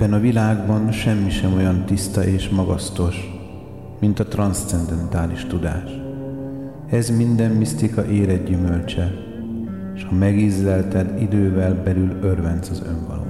Ebben a világban semmi sem olyan tiszta és magasztos, mint a transzcendentális tudás. Ez minden misztika éred gyümölcse, és ha megízlelted, idővel belül örvenc az önvalónak.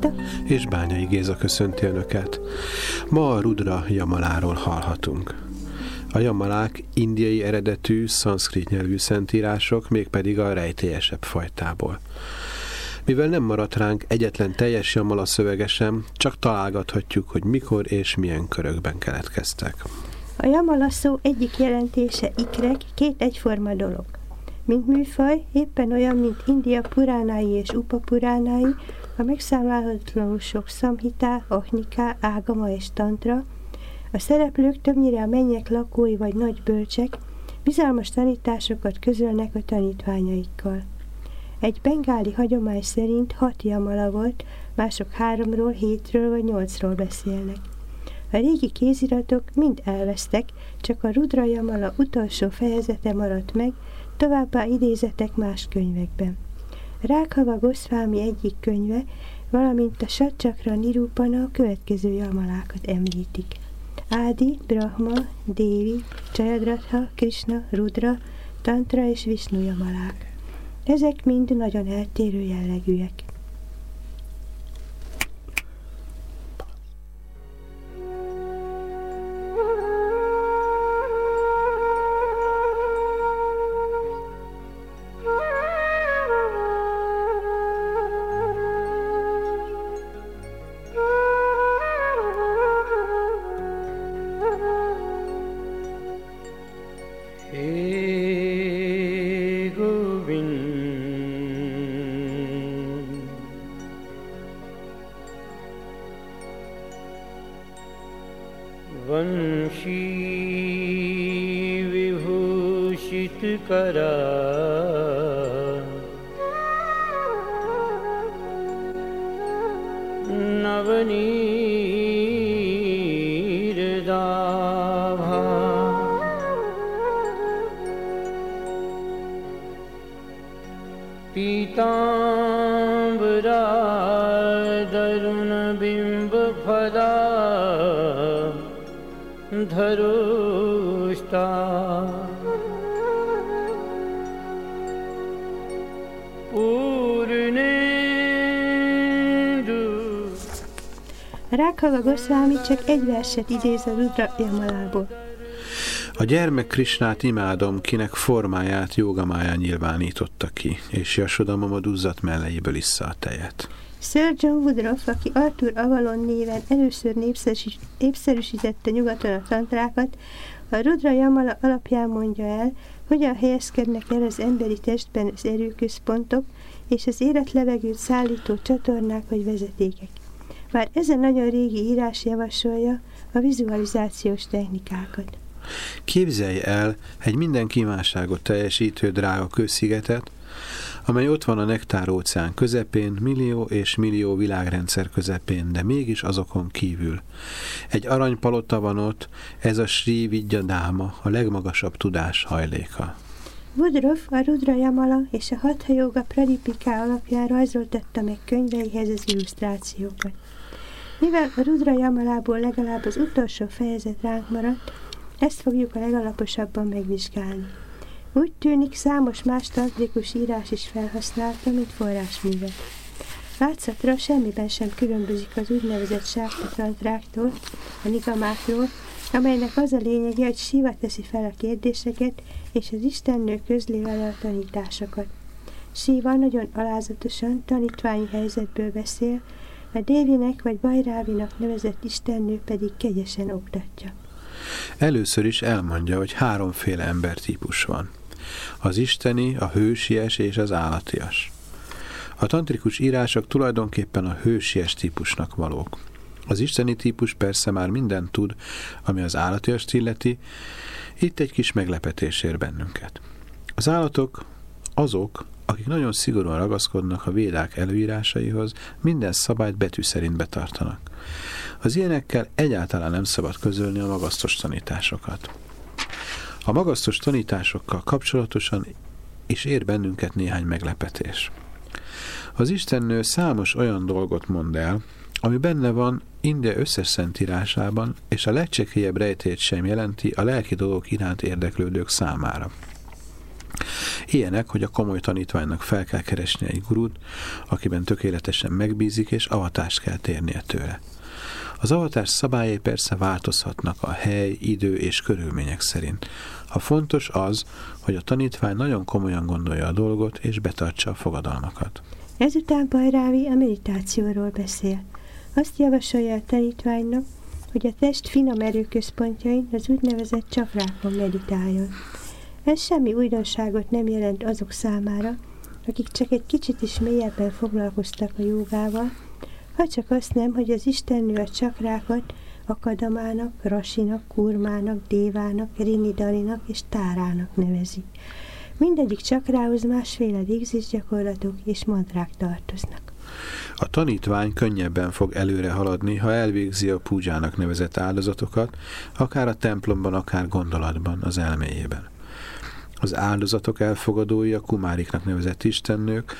Márta és Bányai Géza köszönti Önöket. Ma a Rudra Jamaláról hallhatunk. A jamalák indiai eredetű, szanszkrit nyelvű szentírások, mégpedig a rejtélyesebb fajtából. Mivel nem maradt ránk egyetlen teljes jamala szövegesem, csak találgathatjuk, hogy mikor és milyen körökben keletkeztek. A jamala szó egyik jelentése ikrek, két egyforma dolog. Mint műfaj, éppen olyan, mint India puránái és upapuránái, a megszámlálhatatlanul sok szamhitá, ahniká, ágama és tantra, a szereplők többnyire a mennyek lakói vagy nagy bölcsek, bizalmas tanításokat közölnek a tanítványaikkal. Egy bengáli hagyomány szerint hat jamala volt, mások háromról, hétről vagy nyolcról beszélnek. A régi kéziratok mind elvesztek, csak a Rudra Jamala utolsó fejezete maradt meg, továbbá idézetek más könyvekben. Rákhava Goszvámi egyik könyve, valamint a Satcsakra Nirupana a következő jamalákat említik. Ádi, Brahma, Dévi, Csajadratha, Krishna, Rudra, Tantra és Vishnu jamalák. Ezek mind nagyon eltérő jellegűek. ंशी विभूषित कर। नवनीय Saruşta Rákhala Gosvámi csak egy verset idéz a Rudra Ilmalából. A gyermek Krisnát imádom, kinek formáját jogamáján nyilvánította ki, és Jasoda duzzat uzzadt mellejéből vissza a tejet. Sir John Woodruff, aki Arthur Avalon néven először népszerűs- népszerűsítette nyugaton a tantrákat, a Rudra Jamala alapján mondja el, hogyan helyezkednek el az emberi testben az erőközpontok és az életlevegőt szállító csatornák vagy vezetékek. Már ezen nagyon régi írás javasolja a vizualizációs technikákat. Képzelj el egy minden kívánságot teljesítő drága kőszigetet, amely ott van a Nektár közepén, millió és millió világrendszer közepén, de mégis azokon kívül. Egy aranypalota van ott, ez a Sri Vidya Dáma, a legmagasabb tudás hajléka. Woodruff a Rudra Jamala és a Hatha Yoga Pradipika alapján rajzoltatta meg könyveihez az illusztrációkat. Mivel a Rudra Jamalából legalább az utolsó fejezet ránk maradt, ezt fogjuk a legalaposabban megvizsgálni. Úgy tűnik számos más tantrikus írás is felhasználta, mint forrásművet. Látszatra semmiben sem különbözik az úgynevezett sárta tantráktól, a nigamákról, amelynek az a lényege, hogy Siva teszi fel a kérdéseket, és az Istennő közli vele a tanításokat. Siva nagyon alázatosan tanítványi helyzetből beszél, a Dévinek vagy Bajrávinak nevezett Istennő pedig kegyesen oktatja. Először is elmondja, hogy háromféle embertípus van. Az isteni, a hősies és az állatias. A tantrikus írások tulajdonképpen a hősies típusnak valók. Az isteni típus persze már mindent tud, ami az állatiast illeti, itt egy kis meglepetés ér bennünket. Az állatok azok, akik nagyon szigorúan ragaszkodnak a védák előírásaihoz, minden szabályt betű szerint betartanak. Az ilyenekkel egyáltalán nem szabad közölni a magasztos tanításokat. A magasztos tanításokkal kapcsolatosan is ér bennünket néhány meglepetés. Az Istennő számos olyan dolgot mond el, ami benne van India összes szentírásában, és a legcsekélyebb rejtét sem jelenti a lelki dolgok iránt érdeklődők számára. Ilyenek, hogy a komoly tanítványnak fel kell keresni egy gurút, akiben tökéletesen megbízik, és avatást kell térnie tőle. Az avatás szabályai persze változhatnak a hely, idő és körülmények szerint. A fontos az, hogy a tanítvány nagyon komolyan gondolja a dolgot, és betartsa a fogadalmakat. Ezután Bajrávi a meditációról beszél. Azt javasolja a tanítványnak, hogy a test finom erőközpontjain az úgynevezett csakrákon meditáljon. Ez semmi újdonságot nem jelent azok számára, akik csak egy kicsit is mélyebben foglalkoztak a jogával, ha csak azt nem, hogy az Istennő a csakrákat akadamának, rasinak, kurmának, dévának, rinidalinak és tárának nevezi. Mindegyik csakrához másféle végzésgyakorlatok és mantrák tartoznak. A tanítvány könnyebben fog előre haladni, ha elvégzi a púdzsának nevezett áldozatokat, akár a templomban, akár gondolatban, az elméjében. Az áldozatok elfogadói a kumáriknak nevezett istennők,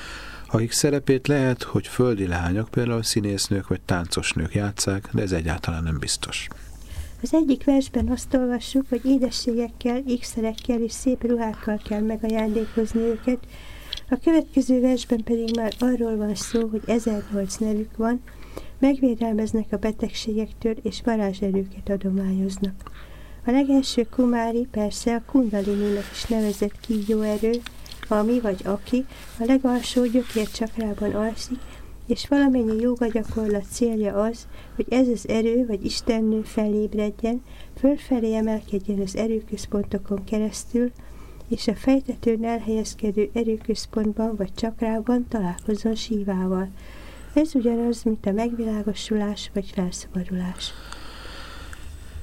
akik szerepét lehet, hogy földi lányok, például színésznők vagy táncosnők játszák, de ez egyáltalán nem biztos. Az egyik versben azt olvassuk, hogy édességekkel, ékszerekkel és szép ruhákkal kell megajándékozni őket, a következő versben pedig már arról van szó, hogy 1008 nevük van, megvédelmeznek a betegségektől és varázserőket adományoznak. A legelső kumári persze a kundalininek is nevezett kígyóerő, ami vagy aki a legalsó gyökér csakrában alszik, és valamennyi joga gyakorlat célja az, hogy ez az erő vagy Istennő felébredjen, fölfelé emelkedjen az erőközpontokon keresztül, és a fejtetőn elhelyezkedő erőközpontban vagy csakrában találkozzon sívával. Ez ugyanaz, mint a megvilágosulás vagy felszabadulás.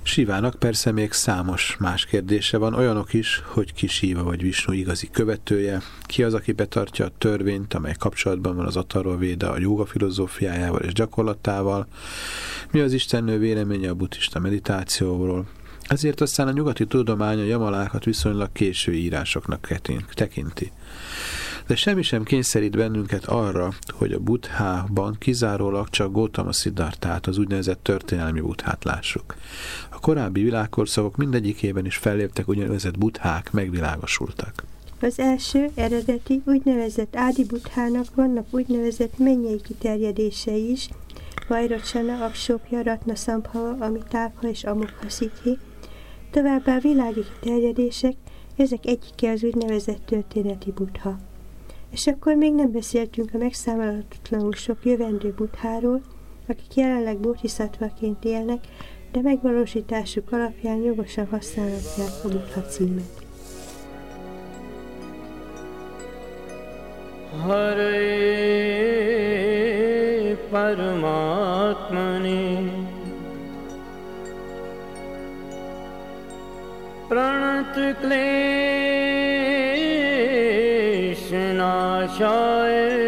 Sivának persze még számos más kérdése van, olyanok is, hogy ki Síva vagy Visnu igazi követője, ki az, aki betartja a törvényt, amely kapcsolatban van az Atarva Véda a joga filozófiájával és gyakorlatával, mi az Istennő véleménye a buddhista meditációról, ezért aztán a nyugati tudomány a jamalákat viszonylag késő írásoknak tekinti de semmi sem kényszerít bennünket arra, hogy a buthában kizárólag csak Gautama Siddhartát, az úgynevezett történelmi buthát lássuk. A korábbi világkorszakok mindegyikében is felléptek úgynevezett buthák, megvilágosultak. Az első, eredeti, úgynevezett Ádi Buthának vannak úgynevezett mennyei kiterjedései is, Vajrocsana, Aksópja, Ratna Szambhava, Amitábha és Amukha Szithi. Továbbá világi kiterjedések, ezek egyike az úgynevezett történeti butha. És akkor még nem beszéltünk a megszámolhatatlanul sok jövendő butháról, akik jelenleg bodhisattvaként élnek, de megvalósításuk alapján jogosan használhatják a buddha címet. Hare Paramatmani Pranat আশায়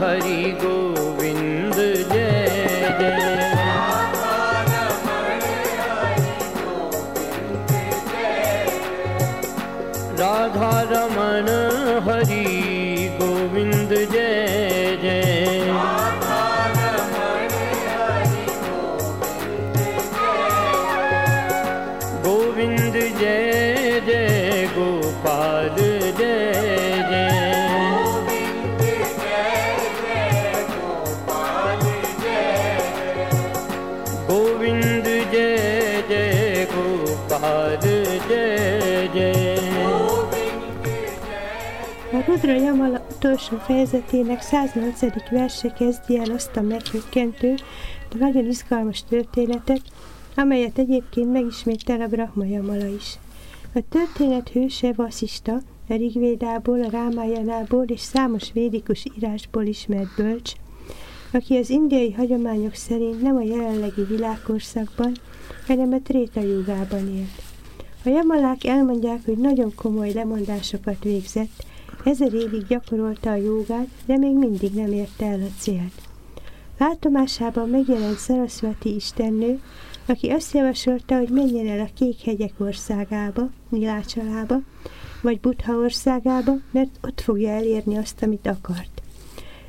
हरि Govind A Rudra Jamala utolsó fejezetének 108. verse kezdi el azt a meghökkentő, de nagyon izgalmas történetet, amelyet egyébként megismétel a Brahma Jamala is. A történet hőse Vasista, a Rigvédából, a Rámájánából és számos védikus írásból ismert bölcs, aki az indiai hagyományok szerint nem a jelenlegi világkorszakban, hanem a tréta jogában élt. A jamalák elmondják, hogy nagyon komoly lemondásokat végzett, ezer évig gyakorolta a jogát, de még mindig nem érte el a célt. Látomásában megjelent Sarasvati istennő, aki azt javasolta, hogy menjen el a kék hegyek országába, Nilácsalába, vagy Buddha országába, mert ott fogja elérni azt, amit akart.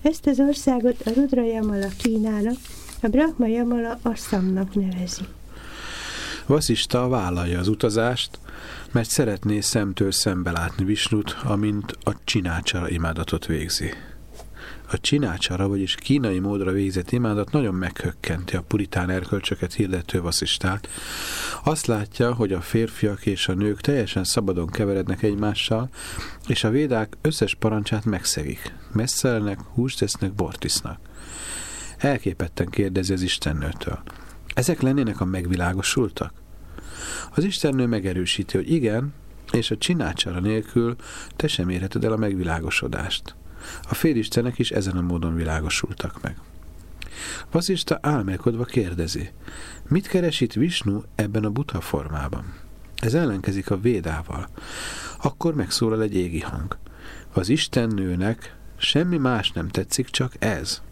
Ezt az országot a Rudra Jamala Kínának, a Brahma Jamala Assamnak nevezi. Vasista vállalja az utazást, mert szeretné szemtől szembe látni Visnut, amint a csinácsara imádatot végzi. A csinácsara, vagyis kínai módra végzett imádat nagyon meghökkenti a puritán erkölcsöket hirdető Vasistát. Azt látja, hogy a férfiak és a nők teljesen szabadon keverednek egymással, és a védák összes parancsát megszegik. Messzelnek, húst tesznek, bort isznak. Elképetten kérdezi az istennőtől. Ezek lennének a megvilágosultak? Az istennő megerősíti, hogy igen, és a csinácsara nélkül te sem érheted el a megvilágosodást. A félistenek is ezen a módon világosultak meg. Vasista álmélkodva kérdezi, mit keres itt Visnu ebben a buta formában? Ez ellenkezik a védával. Akkor megszólal egy égi hang. Az istennőnek semmi más nem tetszik, csak ez.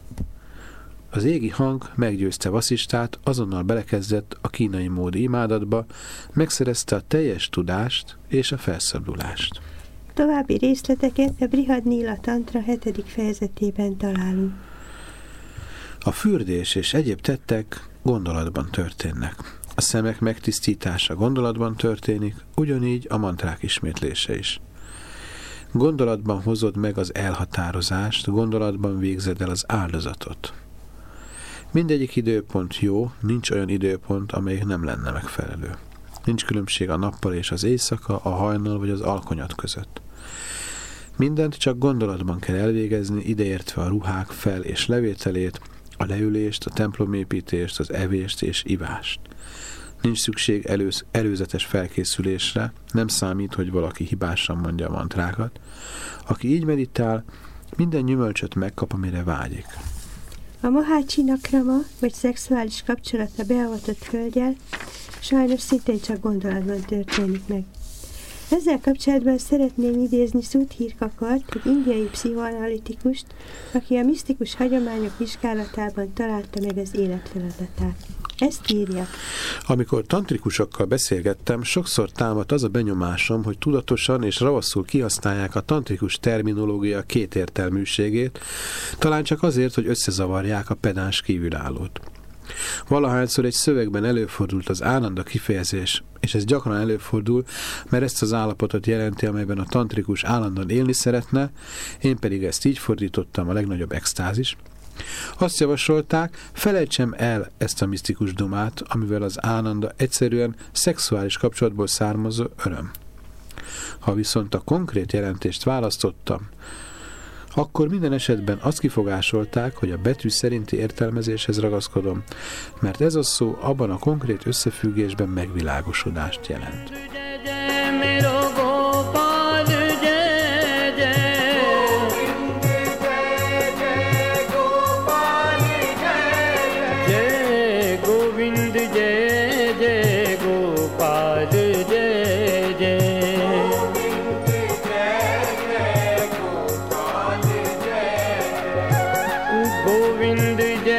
Az égi hang meggyőzte Vasistát, azonnal belekezdett a kínai módi imádatba, megszerezte a teljes tudást és a felszabadulást. További részleteket a Brihad Nila Tantra 7. fejezetében találunk. A fürdés és egyéb tettek gondolatban történnek. A szemek megtisztítása gondolatban történik, ugyanígy a mantrák ismétlése is. Gondolatban hozod meg az elhatározást, gondolatban végzed el az áldozatot. Mindegyik időpont jó, nincs olyan időpont, amelyik nem lenne megfelelő. Nincs különbség a nappal és az éjszaka, a hajnal vagy az alkonyat között. Mindent csak gondolatban kell elvégezni, ideértve a ruhák fel- és levételét, a leülést, a templomépítést, az evést és ivást. Nincs szükség előz, előzetes felkészülésre, nem számít, hogy valaki hibásan mondja a mantrákat. Aki így meditál, minden gyümölcsöt megkap, amire vágyik. A Mahácsi Nakrama, vagy szexuális kapcsolata beavatott hölgyel sajnos szintén csak gondolatban történik meg. Ezzel kapcsolatban szeretném idézni Sudhir Kakart, egy indiai pszichoanalitikust, aki a misztikus hagyományok vizsgálatában találta meg az életfeladatát. Ezt írja. Amikor tantrikusokkal beszélgettem, sokszor támadt az a benyomásom, hogy tudatosan és ravaszul kihasználják a tantrikus terminológia kétértelműségét, talán csak azért, hogy összezavarják a pedáns kívülállót. Valahányszor egy szövegben előfordult az állandó kifejezés, és ez gyakran előfordul, mert ezt az állapotot jelenti, amelyben a tantrikus állandóan élni szeretne, én pedig ezt így fordítottam a legnagyobb extázis. Azt javasolták, felejtsem el ezt a misztikus domát, amivel az állandó egyszerűen szexuális kapcsolatból származó öröm. Ha viszont a konkrét jelentést választottam, akkor minden esetben azt kifogásolták, hogy a betű szerinti értelmezéshez ragaszkodom, mert ez a szó abban a konkrét összefüggésben megvilágosodást jelent. lavender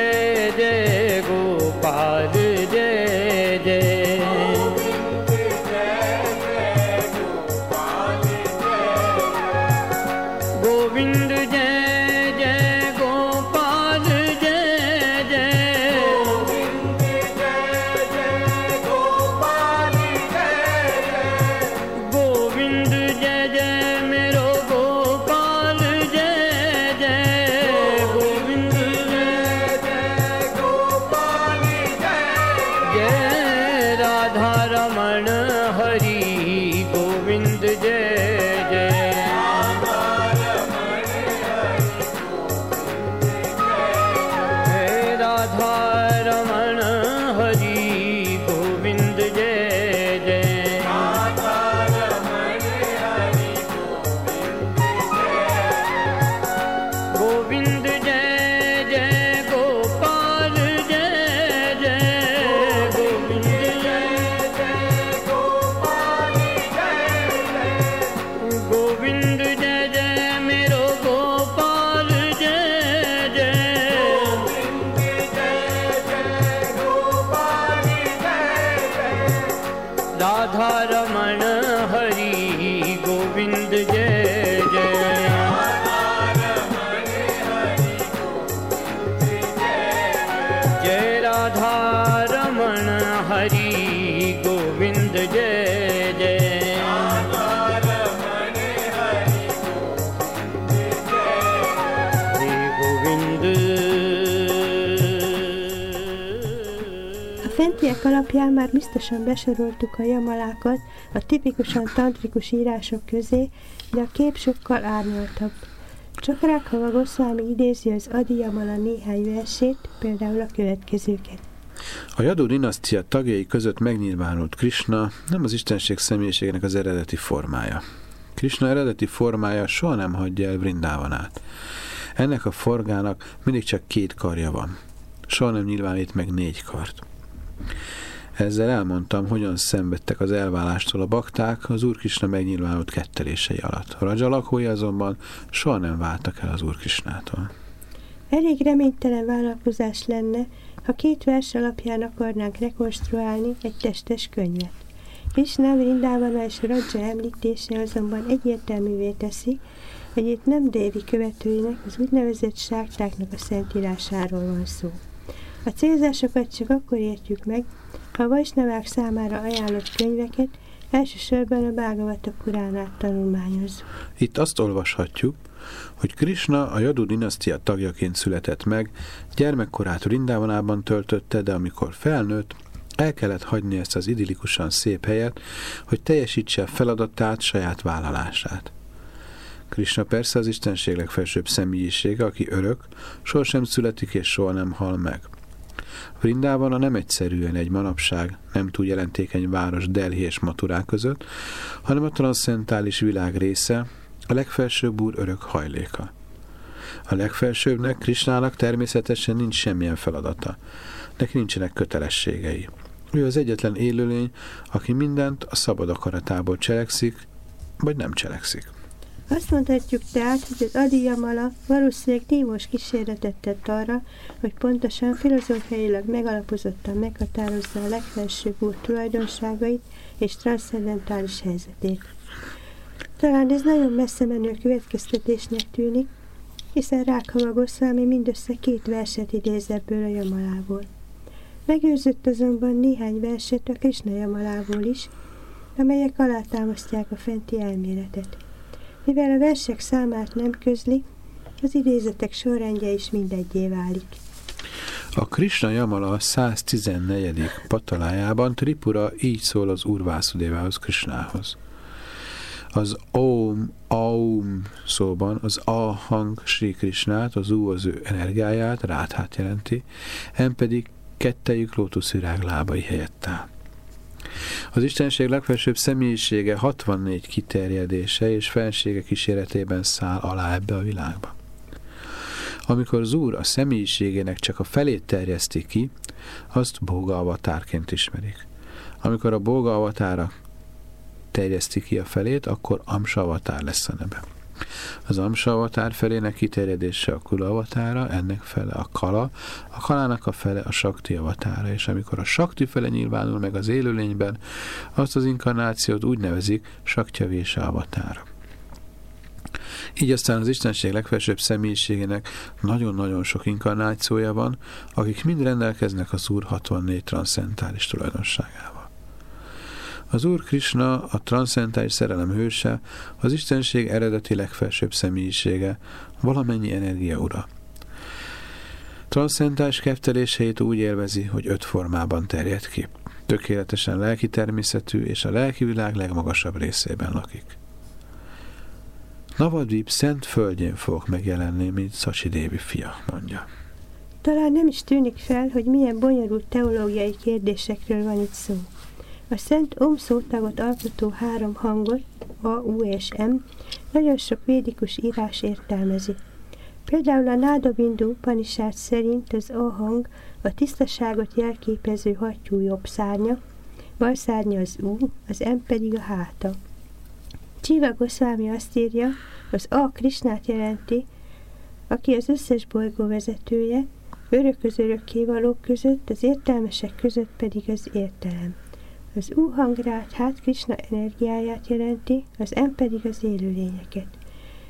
alapján már biztosan besoroltuk a jamalákat a tipikusan tantrikus írások közé, de a kép sokkal árnyaltabb. Csak Rákhava Goszvámi idézi az Adi Jamala néhány versét, például a következőket. A Jadó dinasztia tagjai között megnyilvánult Krishna nem az istenség személyiségének az eredeti formája. Krishna eredeti formája soha nem hagyja el Vrindávanát. Ennek a forgának mindig csak két karja van. Soha nem nyilvánít meg négy kart. Ezzel elmondtam, hogyan szenvedtek az elválástól a bakták az Úrkisna megnyilvánult kettelései alatt. A Raja lakói azonban soha nem váltak el az Úrkisnától. Elég reménytelen vállalkozás lenne, ha két vers alapján akarnánk rekonstruálni egy testes könyvet. Krishna, Vrindávana és Raja említése azonban egyértelművé teszi, hogy itt nem dévi követőinek, az úgynevezett sártáknak a szentírásáról van szó. A célzásokat csak akkor értjük meg, a Vajsnavák számára ajánlott könyveket elsősorban a Bhagavata Puránát tanulmányozzuk. Itt azt olvashatjuk, hogy Krishna a Jadu dinasztia tagjaként született meg, gyermekkorát Rindávanában töltötte, de amikor felnőtt, el kellett hagyni ezt az idillikusan szép helyet, hogy teljesítse feladatát, saját vállalását. Krishna persze az Istenség legfelsőbb személyisége, aki örök, sohasem születik és soha nem hal meg. Vrindában a nem egyszerűen egy manapság, nem túl jelentékeny város Delhi és Maturá között, hanem a transzcentális világ része, a legfelsőbb úr örök hajléka. A legfelsőbbnek, Krisnának természetesen nincs semmilyen feladata. Neki nincsenek kötelességei. Ő az egyetlen élőlény, aki mindent a szabad akaratából cselekszik, vagy nem cselekszik. Azt mondhatjuk tehát, hogy az Adi Jamala valószínűleg nívós kísérletet tett arra, hogy pontosan filozófiailag megalapozottan meghatározza a legfelsőbb úr tulajdonságait és transzcendentális helyzetét. Talán ez nagyon messze menő következtetésnek tűnik, hiszen Rákhava Goszvámi mindössze két verset idéz ebből a Jamalából. Megőrzött azonban néhány verset a Krishna Jamalából is, amelyek alátámasztják a fenti elméletet. Mivel a versek számát nem közli, az idézetek sorrendje is mindegyé válik. A Krishna Jamala 114. patalájában Tripura így szól az Úr Vászudévához, Krishnához. Az Om, Aum szóban az A hang Sri Krishnát, az U az ő energiáját, ráthát jelenti, M pedig kettejük lótuszvirág lábai helyett áll. Az Istenség legfelsőbb személyisége 64 kiterjedése és felsége kíséretében száll alá ebbe a világba. Amikor az Úr a személyiségének csak a felét terjeszti ki, azt Bóga avatárként ismerik. Amikor a Bóga avatára terjeszti ki a felét, akkor Amsa lesz a neve. Az Amsa avatár felének kiterjedése a Kula avatára, ennek fele a Kala, a Kalának a fele a Sakti avatára, és amikor a Sakti fele nyilvánul meg az élőlényben, azt az inkarnációt úgy nevezik Saktyavése avatára. Így aztán az Istenség legfelsőbb személyiségének nagyon-nagyon sok inkarnációja van, akik mind rendelkeznek az Úr 64 transzentális tulajdonságával. Az Úr Krishna, a transzentális szerelem hőse, az Istenség eredeti legfelsőbb személyisége, valamennyi energia ura. Transzcentális kefteléseit úgy élvezi, hogy öt formában terjed ki. Tökéletesen lelki természetű és a lelki világ legmagasabb részében lakik. Navadvip szent földjén fogok megjelenni, mint Szacsi fia, mondja. Talán nem is tűnik fel, hogy milyen bonyolult teológiai kérdésekről van itt szó. A szent Om szótagot alkotó három hangot, A, U és M, nagyon sok védikus írás értelmezi. Például a Nádabindu Panisát szerint az A hang a tisztaságot jelképező hattyú jobb szárnya, bal szárnya az U, az M pedig a háta. Csiva Goszvámi azt írja, az A Krisnát jelenti, aki az összes bolygó vezetője, örököz örökkévalók között, az értelmesek között pedig az értelem. Az U hangrát hát Krishna energiáját jelenti, az M pedig az élőlényeket.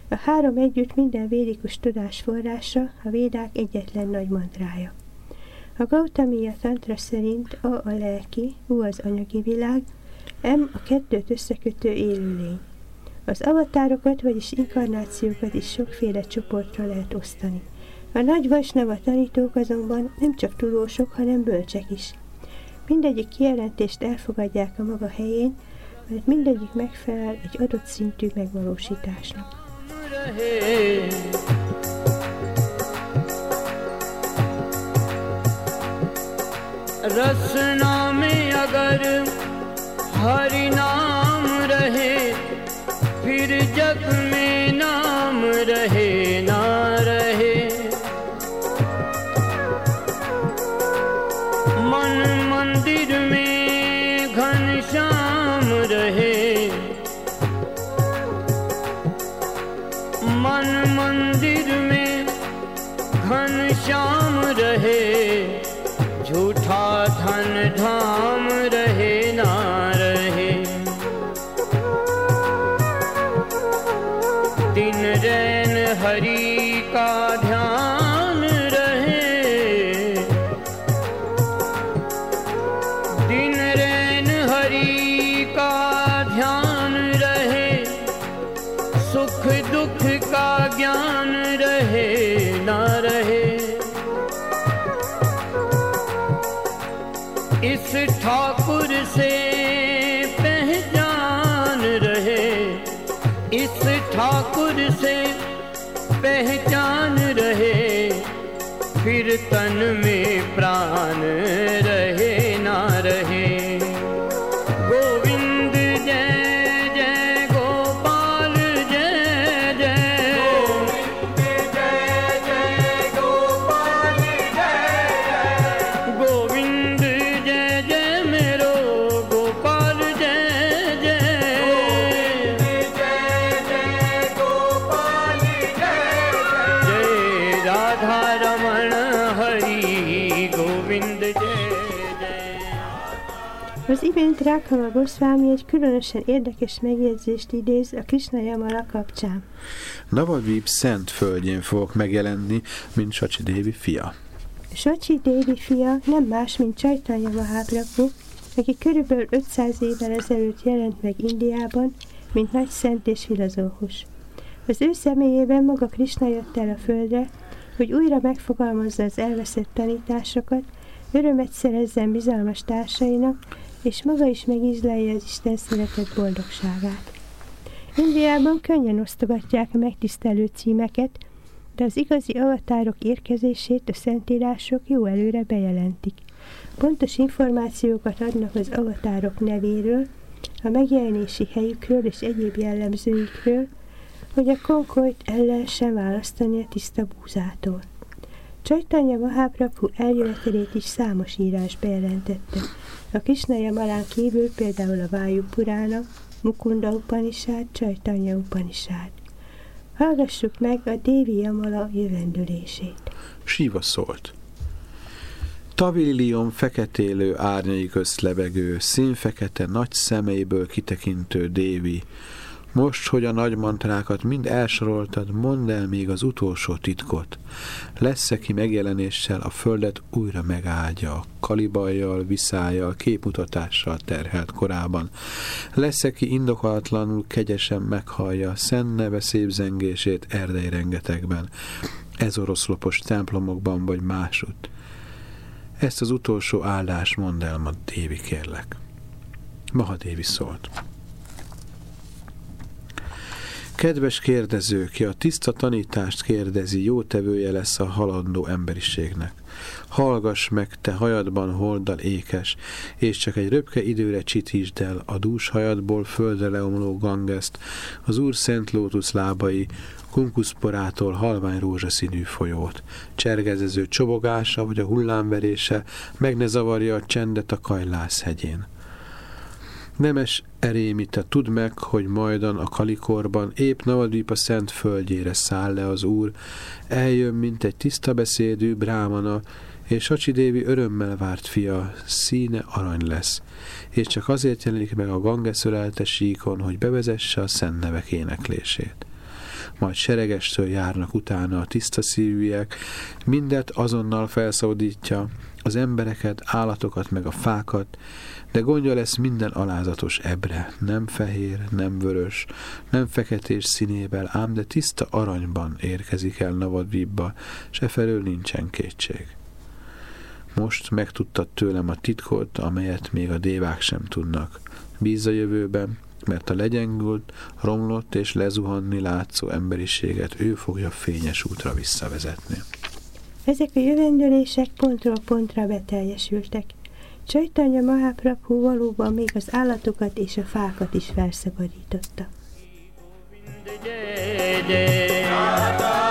A három együtt minden védikus tudás forrása, a védák egyetlen nagy mantrája. A Gautamiya Tantra szerint A a lelki, U az anyagi világ, M a kettőt összekötő élőlény. Az avatárokat, vagyis inkarnációkat is sokféle csoportra lehet osztani. A nagy vasnava tanítók azonban nem csak tudósok, hanem bölcsek is. Mindegyik kijelentést elfogadják a maga helyén, mert mindegyik megfelel egy adott szintű megvalósításnak. रसना में अगर हरि नाम रहे फिर जग में नाम रहे ना श्याम रहे झूठा धन धाम Az imént Rákava Goszvámi egy különösen érdekes megjegyzést idéz a Krishna Jamala kapcsán. Navadvip szent földjén fogok megjelenni, mint Sacsi Dévi fia. Socsi Dévi fia nem más, mint Csajtanya Mahaprabhu, aki körülbelül 500 évvel ezelőtt jelent meg Indiában, mint nagy szent és filozófus. Az ő személyében maga Krishna jött el a földre, hogy újra megfogalmazza az elveszett tanításokat, örömet szerezzen bizalmas társainak, és maga is megízlelje az Isten szeretett boldogságát. Indiában könnyen osztogatják a megtisztelő címeket, de az igazi avatárok érkezését a szentírások jó előre bejelentik. Pontos információkat adnak az avatárok nevéről, a megjelenési helyükről és egyéb jellemzőikről, hogy a konkolyt ellen sem választani a tiszta búzától. Csajtanya Mahaprabhu eljövetelét is számos írás bejelentette. A Kisnaya Malán kívül például a Vájú Purána, Mukunda Upanishad, Csajtanya Upanishad. Hallgassuk meg a Dévi Jamala jövendőlését. Síva szólt. Tavillium feketélő árnyai közt lebegő, színfekete nagy szemeiből kitekintő Dévi, most, hogy a nagy mantrákat mind elsoroltad, mondd el még az utolsó titkot. Lesz-e ki megjelenéssel a földet újra megáldja, kalibajjal, viszájjal, képmutatással terhelt korában? Lesz-e ki indokolatlanul kegyesen meghallja szent neve szép zengését erdei rengetegben, ez oroszlopos templomokban vagy másutt? Ezt az utolsó áldást mondd el ma, Dévi, kérlek. Maha Dévi szólt. Kedves kérdező, ki a tiszta tanítást kérdezi, jó tevője lesz a halandó emberiségnek. Hallgass meg, te hajadban holdal ékes, és csak egy röpke időre csitítsd el a dús hajadból földre leomló gangeszt, az Úr szent lótusz lábai, kunkuszporától halvány rózsaszínű folyót. Csergezező csobogása vagy a hullámverése meg ne zavarja a csendet a Kajlász hegyén. Nemes erémite, tudd meg, hogy majdan a kalikorban épp Navadvipa szent földjére száll le az úr, eljön, mint egy tiszta beszédű brámana, és Sacsidévi örömmel várt fia, színe arany lesz, és csak azért jelenik meg a gangeszölelte síkon, hogy bevezesse a szent nevek éneklését. Majd seregestől járnak utána a tiszta szívűek, mindet azonnal felszabadítja, az embereket, állatokat meg a fákat, de gondja lesz minden alázatos ebre, nem fehér, nem vörös, nem feketés színéből, ám de tiszta aranyban érkezik el Navadvibba, se felől nincsen kétség. Most megtudtad tőlem a titkot, amelyet még a dévák sem tudnak. Bízz a jövőben, mert a legyengült, romlott és lezuhanni látszó emberiséget ő fogja fényes útra visszavezetni. Ezek a jövendőlések pontról pontra beteljesültek. Csajtanya Mahaprabhu valóban még az állatokat és a fákat is felszabadította. Radharaman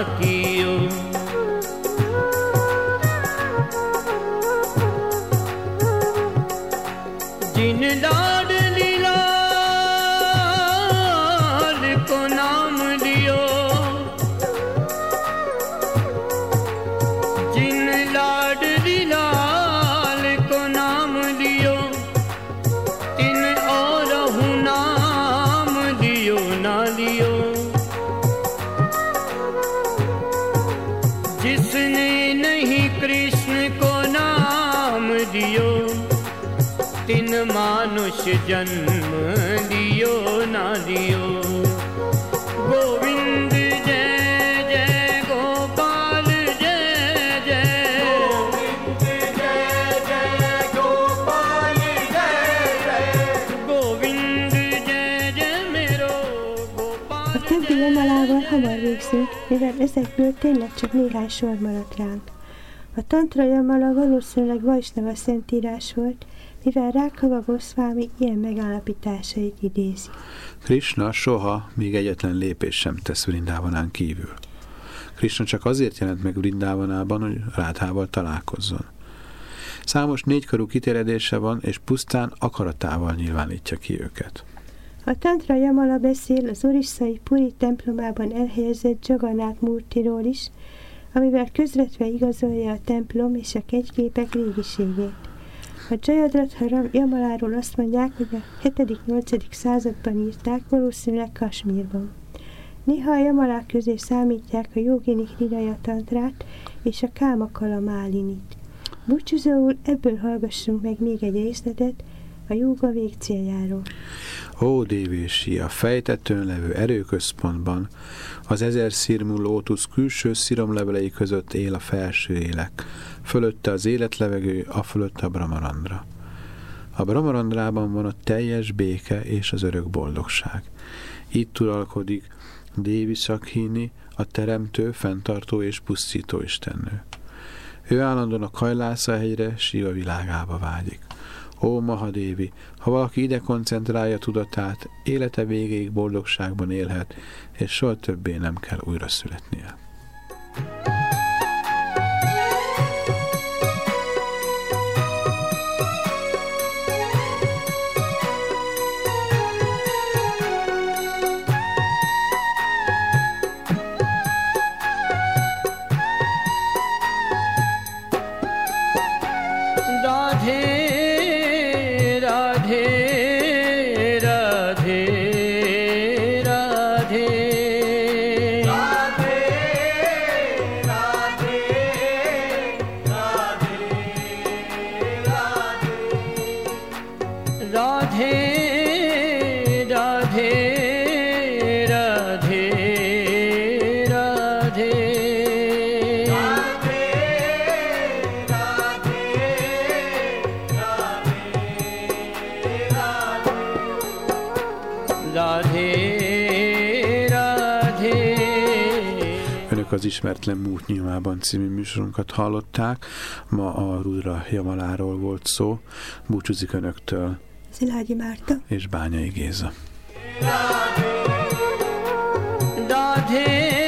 aquí. Mivel ezekből tényleg csak néhány sor maradt ránk. A tantra jamala valószínűleg Vajsnava szentírás volt, mivel Rákava Goszvámi ilyen megállapításait idézi. Krishna soha még egyetlen lépés sem tesz Vrindávanán kívül. Krishna csak azért jelent meg Vrindávanában, hogy Rádhával találkozzon. Számos négykorú kitéredése van, és pusztán akaratával nyilvánítja ki őket. A Tantra Jamala beszél az orisszai Puri templomában elhelyezett Jagannath Murtiról is, amivel közvetve igazolja a templom és a kegyképek régiségét. A Jayadratha Jamaláról azt mondják, hogy a 7.-8. században írták, valószínűleg Kasmírban. Néha a Jamalák közé számítják a Jogini Hridaya Tantrát és a Kámakala Málinit. Búcsúzóul ebből hallgassunk meg még egy részletet a jóga végcéljáról. Ó, Dévési, a fejtetőn levő erőközpontban, az ezer szirmú lótusz külső sziromlevelei között él a felső élek, fölötte az életlevegő, a fölött a Brahmarandra. A Brahmarandrában van a teljes béke és az örök boldogság. Itt uralkodik Dévi Sakhini, a teremtő, fenntartó és pusztító istennő. Ő állandóan a Kajlásza hegyre, Siva világába vágyik. Ó, Mahadévi, ha valaki ide koncentrálja tudatát, élete végéig boldogságban élhet, és soha többé nem kell újra születnie. Az Ismertlen Múlt nyomában című műsorunkat hallották. Ma a Rudra Jamaláról volt szó. Búcsúzik Önöktől Szilágyi Márta. és Bányai Géza. Radhe